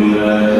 Yeah.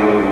you.